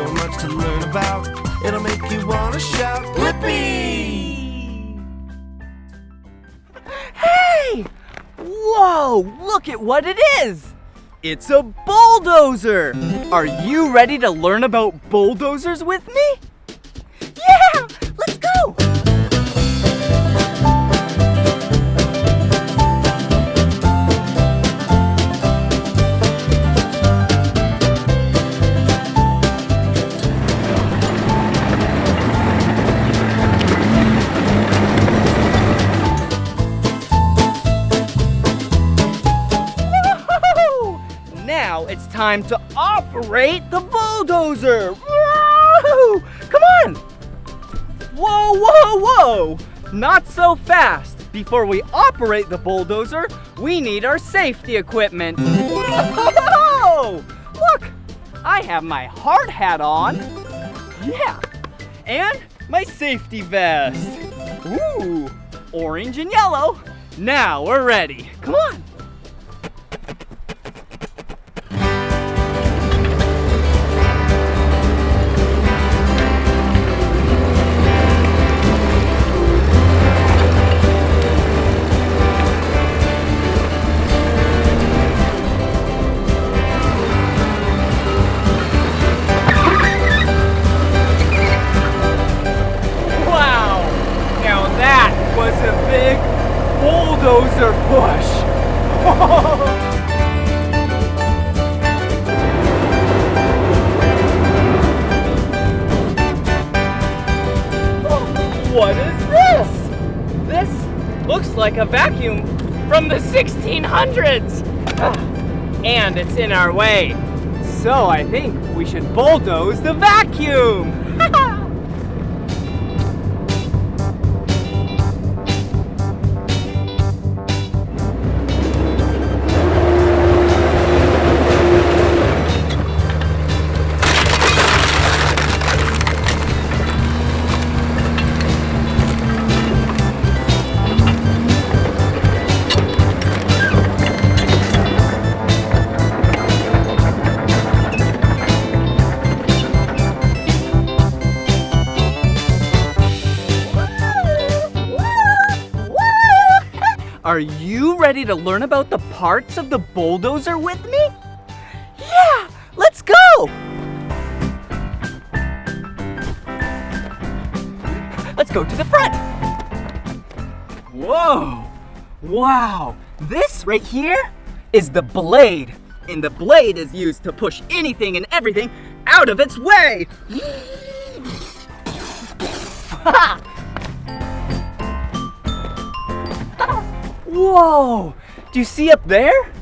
So much to learn about. It'll make you want to shout, Blippi! Hey! Whoa, look at what it is! It's a bulldozer! Are you ready to learn about bulldozers with me? Yeah! Time to operate the bulldozer! Woo! Come on! Whoa, whoa, whoa! Not so fast! Before we operate the bulldozer, we need our safety equipment. Look! I have my hard hat on. Yeah! And my safety vest. Ooh! Orange and yellow. Now we're ready. Come on! Was a big bulldozer push! what is this? This looks like a vacuum from the 1600s! Ah, And it's in our way. So I think we should bulldoze the vacuum! Are you ready to learn about the parts of the bulldozer with me? Yeah! Let's go! Let's go to the front. Whoa! Wow! This right here is the blade. And the blade is used to push anything and everything out of its way. Whoa! Do you see up there?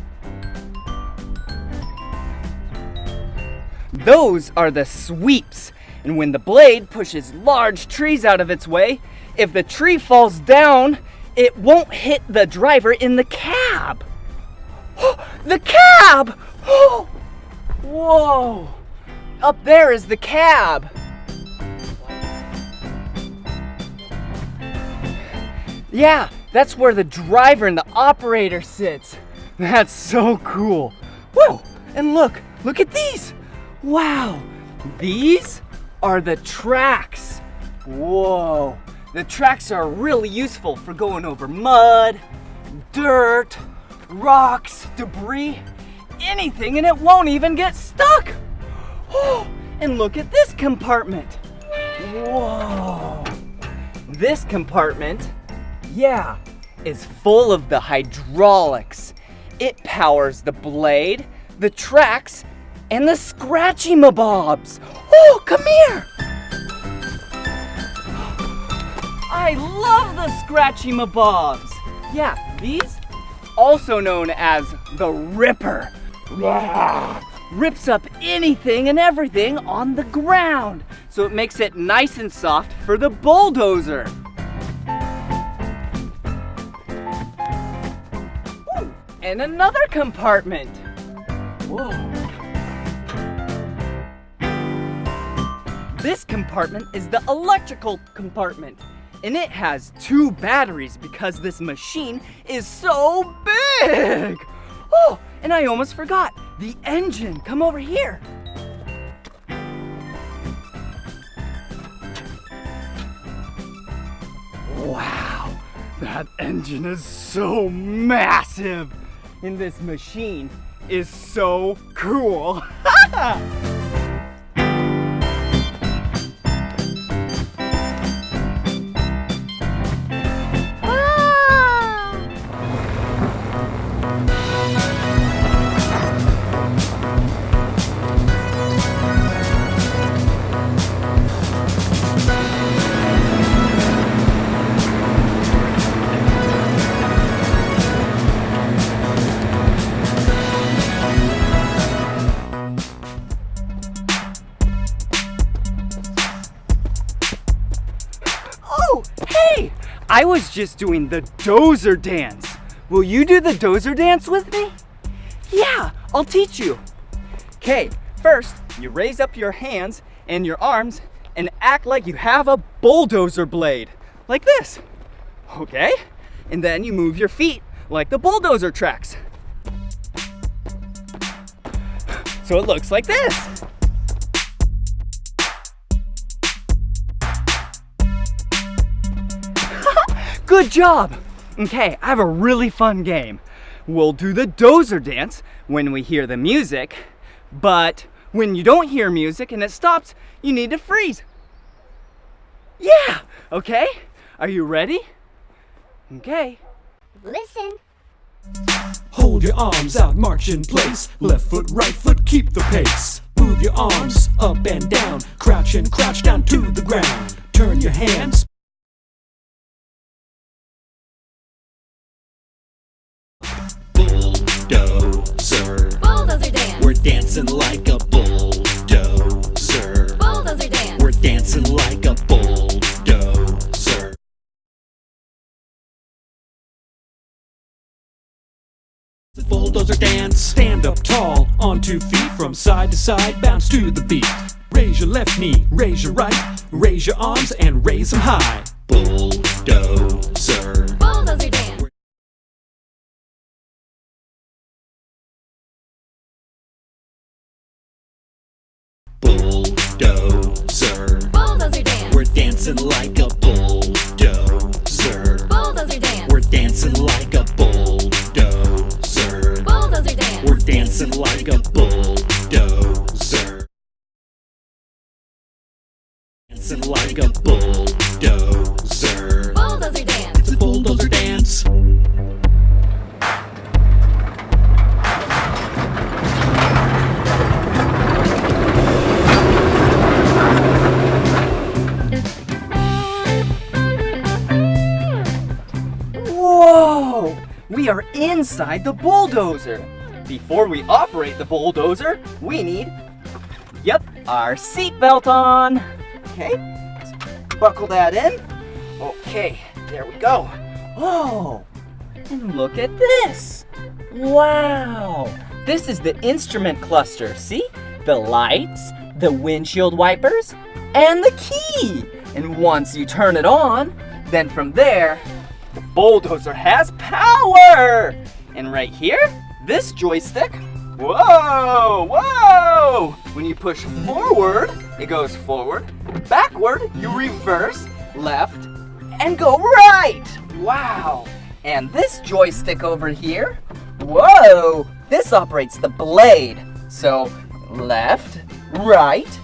Those are the sweeps. And when the blade pushes large trees out of its way, if the tree falls down, it won't hit the driver in the cab. the cab! Whoa! Up there is the cab. Yeah, that's where the driver and the operator sits. That's so cool. Whoa! And look, look at these. Wow, these are the tracks. Whoa, the tracks are really useful for going over mud, dirt, rocks, debris, anything, and it won't even get stuck. Oh, and look at this compartment. Whoa. This compartment, yeah, is full of the hydraulics. It powers the blade, the tracks, and the scratchy mabobs. Oh, come here! I love the scratchy mabobs. Yeah, these, also known as the Ripper, rips up anything and everything on the ground. So it makes it nice and soft for the bulldozer. and another compartment. Whoa. This compartment is the electrical compartment, and it has two batteries because this machine is so big. Oh, and I almost forgot the engine. Come over here. Wow, that engine is so massive. And this machine is so cool. I was just doing the dozer dance. Will you do the dozer dance with me? Yeah, I'll teach you. Okay, first, you raise up your hands and your arms and act like you have a bulldozer blade, like this. Okay? And then you move your feet like the bulldozer tracks. So it looks like this. Good job! Okay, I have a really fun game. We'll do the dozer dance when we hear the music, but when you don't hear music and it stops, you need to freeze. Yeah, okay? Are you ready? Okay. listen. Hold your arms out, march in place. Left foot, right foot, keep the pace. Move your arms up and down, crouch and crouch down to the ground. Turn your hands. Dancing like a bulldozer. Bulldozer dance. We're dancing like a bulldozer. Bulldozer dance. Stand up tall, on two feet, from side to side, bounce to the beat. Raise your left knee, raise your right, raise your arms and raise them high. Bulldozer. Dancing like a bulldozer. Bulldozer dance. We're dancing like a We are inside the bulldozer. Before we operate the bulldozer, we need, yep, our seatbelt on. Okay, let's buckle that in. Okay, there we go. Oh, and look at this. Wow! This is the instrument cluster. See? The lights, the windshield wipers, and the key. And once you turn it on, then from there, bulldozer has power! And right here, this joystick. Whoa! Whoa! When you push forward, it goes forward. Backward, you reverse, left, and go right! Wow! And this joystick over here, whoa! This operates the blade. So, left, right,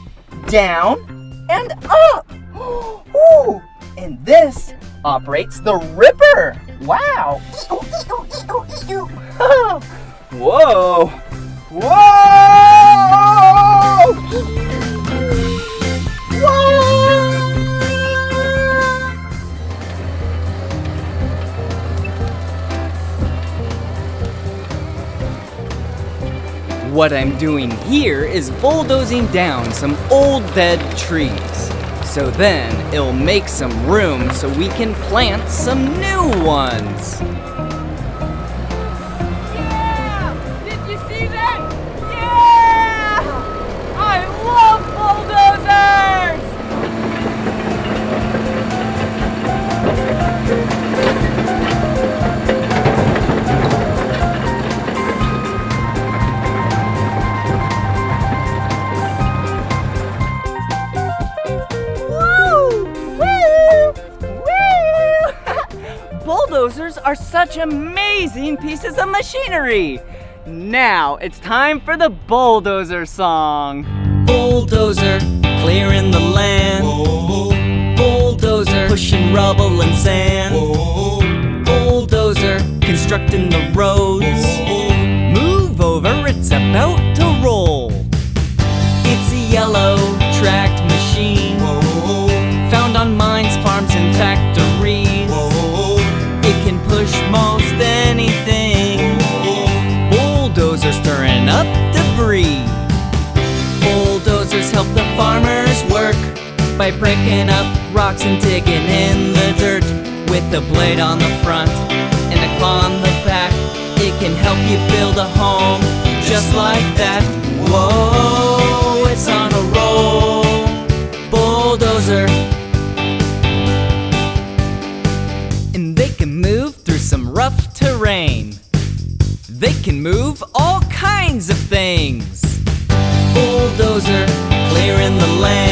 down, and up! Ooh! And this operates the Ripper! Wow! Whoa! Whoa! What I'm doing here is bulldozing down some old dead trees. So then it'll make some room so we can plant some new ones. Those are such amazing pieces of machinery. Now it's time for the bulldozer song. Bulldozer, clearing the land. Bulldozer, pushing rubble and sand. Bulldozer, constructing the roads. Move by breaking up rocks and digging in the dirt. With the blade on the front and a claw on the back, it can help you build a home just like that. Whoa, it's on a roll. Bulldozer. And they can move through some rough terrain. They can move all kinds of things. Bulldozer, clearing the land.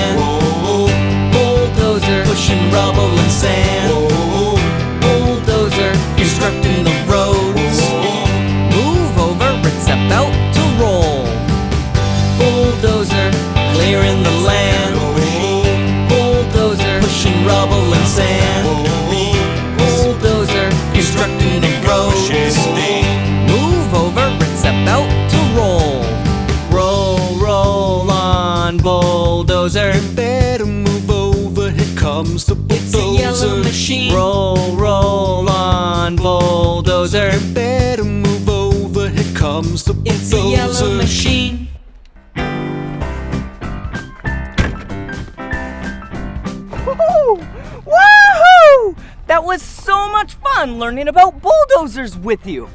Learning about bulldozers with you.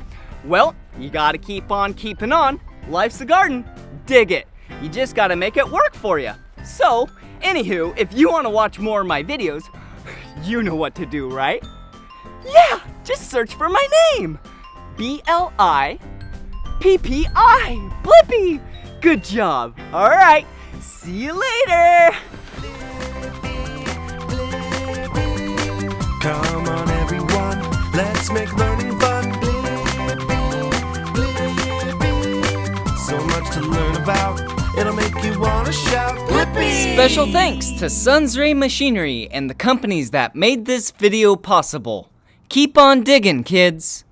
Well, you gotta keep on keeping on. Life's a garden. Dig it. You just gotta make it work for you. So, anywho, if you wanna watch more of my videos, you know what to do, right? Yeah, just search for my name. B L I P P I. Blippi. Good job. All right. See you later. Come on, let's make learning fun. So much to learn about, it'll make you wanna shout. Blippi! Special thanks to Sonsray Machinery and the companies that made this video possible. Keep on digging, kids.